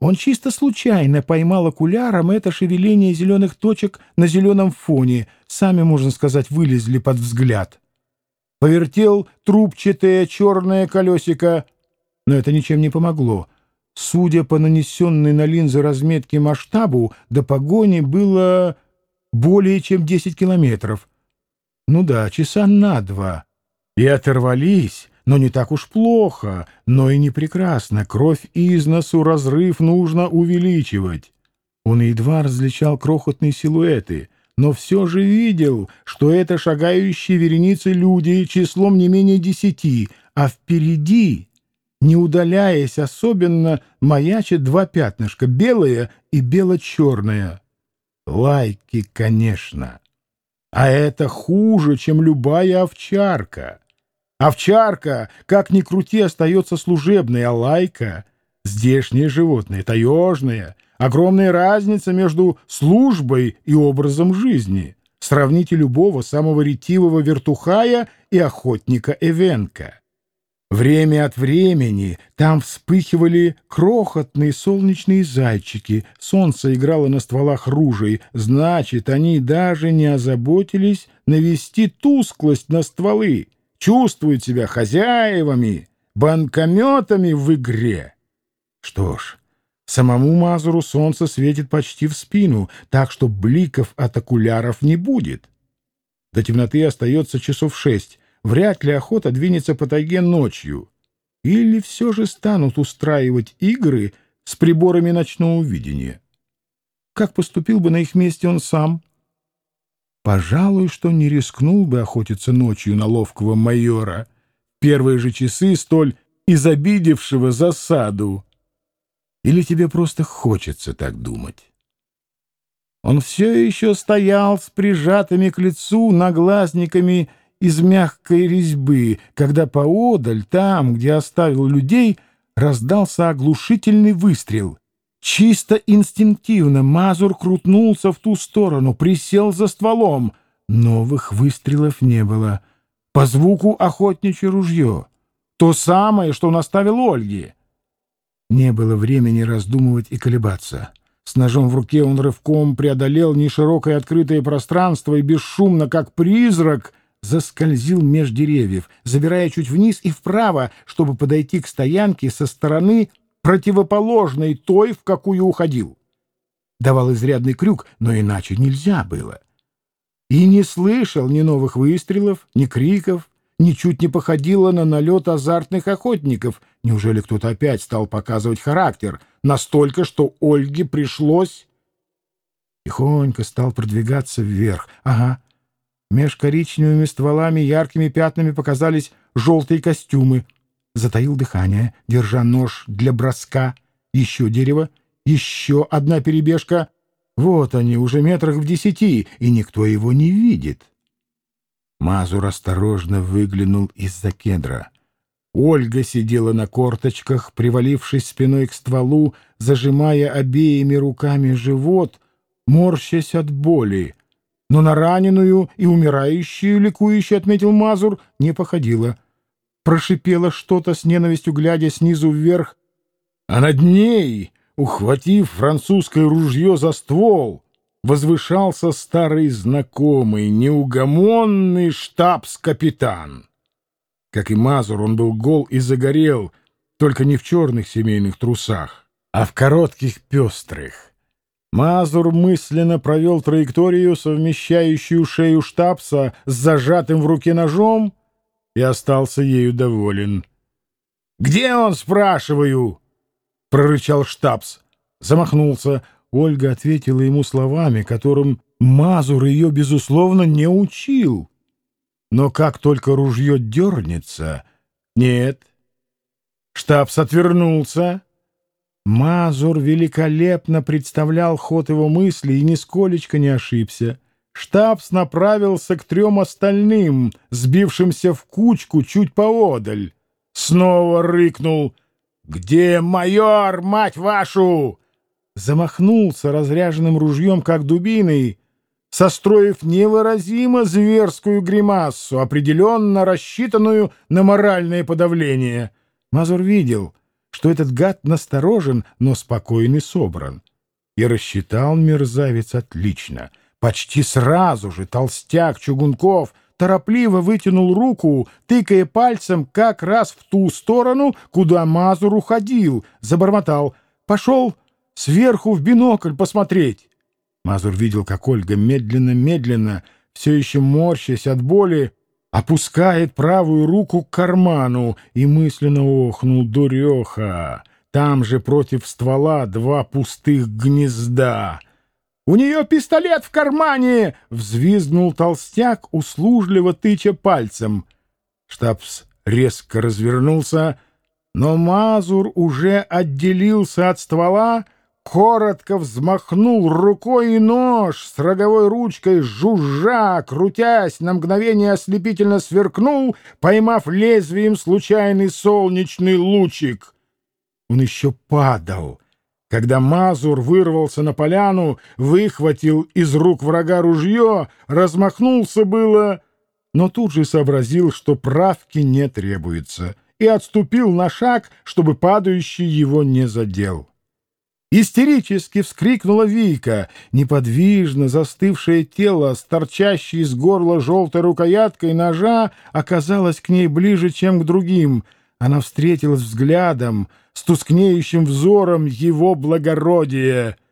Он чисто случайно поймал окуляром это шевеление зеленых точек на зеленом фоне, сами, можно сказать, вылезли под взгляд. Повертел трубчатое черное колесико, но это ничем не помогло. Судя по нанесенной на линзы разметке масштабу, до погони было более чем 10 километров. Ну да, часа на два. И оторвались но не так уж плохо, но и не прекрасно. Кровь из носу, разрыв нужно увеличивать. Он едва различал крохотные силуэты, но все же видел, что это шагающие вереницы люди числом не менее десяти, а впереди, не удаляясь особенно, маячат два пятнышка — белое и бело-черное. Лайки, конечно. А это хуже, чем любая овчарка. Овчарка, как ни крути, остается служебной, а лайка — здешнее животное, таежное. Огромная разница между службой и образом жизни. Сравните любого самого ретивого вертухая и охотника Эвенка. Время от времени там вспыхивали крохотные солнечные зайчики, солнце играло на стволах ружей, значит, они даже не озаботились навести тусклость на стволы чувствуют себя хозяевами, банкометами в игре. Что ж, самому Мазуру солнце светит почти в спину, так что бликов от окуляров не будет. До темноты остается часов шесть. Вряд ли охота двинется по тайге ночью. Или все же станут устраивать игры с приборами ночного видения. Как поступил бы на их месте он сам? Пожалуй, что не рискнул бы охотиться ночью на ловкого майора, первые же часы столь изобидевшего засаду. Или тебе просто хочется так думать? Он все еще стоял с прижатыми к лицу наглазниками из мягкой резьбы, когда поодаль, там, где оставил людей, раздался оглушительный выстрел. Чисто инстинктивно Мазур крутнулся в ту сторону, присел за стволом. Новых выстрелов не было. По звуку охотничье ружье. То самое, что наставил Ольги. Не было времени раздумывать и колебаться. С ножом в руке он рывком преодолел неширокое открытое пространство и бесшумно, как призрак, заскользил меж деревьев, забирая чуть вниз и вправо, чтобы подойти к стоянке со стороны противоположной той, в какую уходил. Давал изрядный крюк, но иначе нельзя было. И не слышал ни новых выстрелов, ни криков, ничуть не походило на налет азартных охотников. Неужели кто-то опять стал показывать характер, настолько, что Ольге пришлось... Тихонько стал продвигаться вверх. Ага. Меж коричневыми стволами яркими пятнами показались желтые костюмы — затаил дыхание, держа нож для броска. Еще дерево, еще одна перебежка. Вот они, уже метрах в десяти, и никто его не видит. Мазур осторожно выглянул из-за кедра. Ольга сидела на корточках, привалившись спиной к стволу, зажимая обеими руками живот, морщась от боли. Но на раненую и умирающую, ликующе отметил Мазур, не походила — прошипела что-то с ненавистью, глядя снизу вверх, а над ней, ухватив французское ружье за ствол, возвышался старый знакомый, неугомонный штабс-капитан. Как и Мазур, он был гол и загорел, только не в черных семейных трусах, а в коротких пестрых. Мазур мысленно провел траекторию, совмещающую шею штабса с зажатым в руке ножом, и остался ею доволен. «Где он, спрашиваю?» — прорычал штабс. Замахнулся. Ольга ответила ему словами, которым Мазур ее, безусловно, не учил. Но как только ружье дернется... Нет. Штабс отвернулся. Мазур великолепно представлял ход его мысли и нисколечко не ошибся штабс направился к трем остальным, сбившимся в кучку чуть поодаль. Снова рыкнул «Где майор, мать вашу?» Замахнулся разряженным ружьем, как дубиной, состроив невыразимо зверскую гримассу, определенно рассчитанную на моральное подавление. Мазур видел, что этот гад насторожен, но спокойный собран. И рассчитал мерзавец отлично. Почти сразу же толстяк Чугунков торопливо вытянул руку, тыкая пальцем как раз в ту сторону, куда Мазур уходил, забормотал. «Пошел сверху в бинокль посмотреть». Мазур видел, как Ольга медленно-медленно, все еще морщась от боли, опускает правую руку к карману и мысленно охнул дуреха. Там же против ствола два пустых гнезда. «У нее пистолет в кармане!» — взвизгнул толстяк, услужливо тыча пальцем. Штабс резко развернулся, но Мазур уже отделился от ствола, коротко взмахнул рукой и нож с роговой ручкой, жужжа, крутясь, на мгновение ослепительно сверкнул, поймав лезвием случайный солнечный лучик. Он еще падал, когда Мазур вырвался на поляну, выхватил из рук врага ружье, размахнулся было, но тут же сообразил, что правки не требуется, и отступил на шаг, чтобы падающий его не задел. Истерически вскрикнула Вика. Неподвижно застывшее тело с из горла желтой рукояткой ножа оказалось к ней ближе, чем к другим. Она встретилась взглядом с тускнеющим взором его благородия —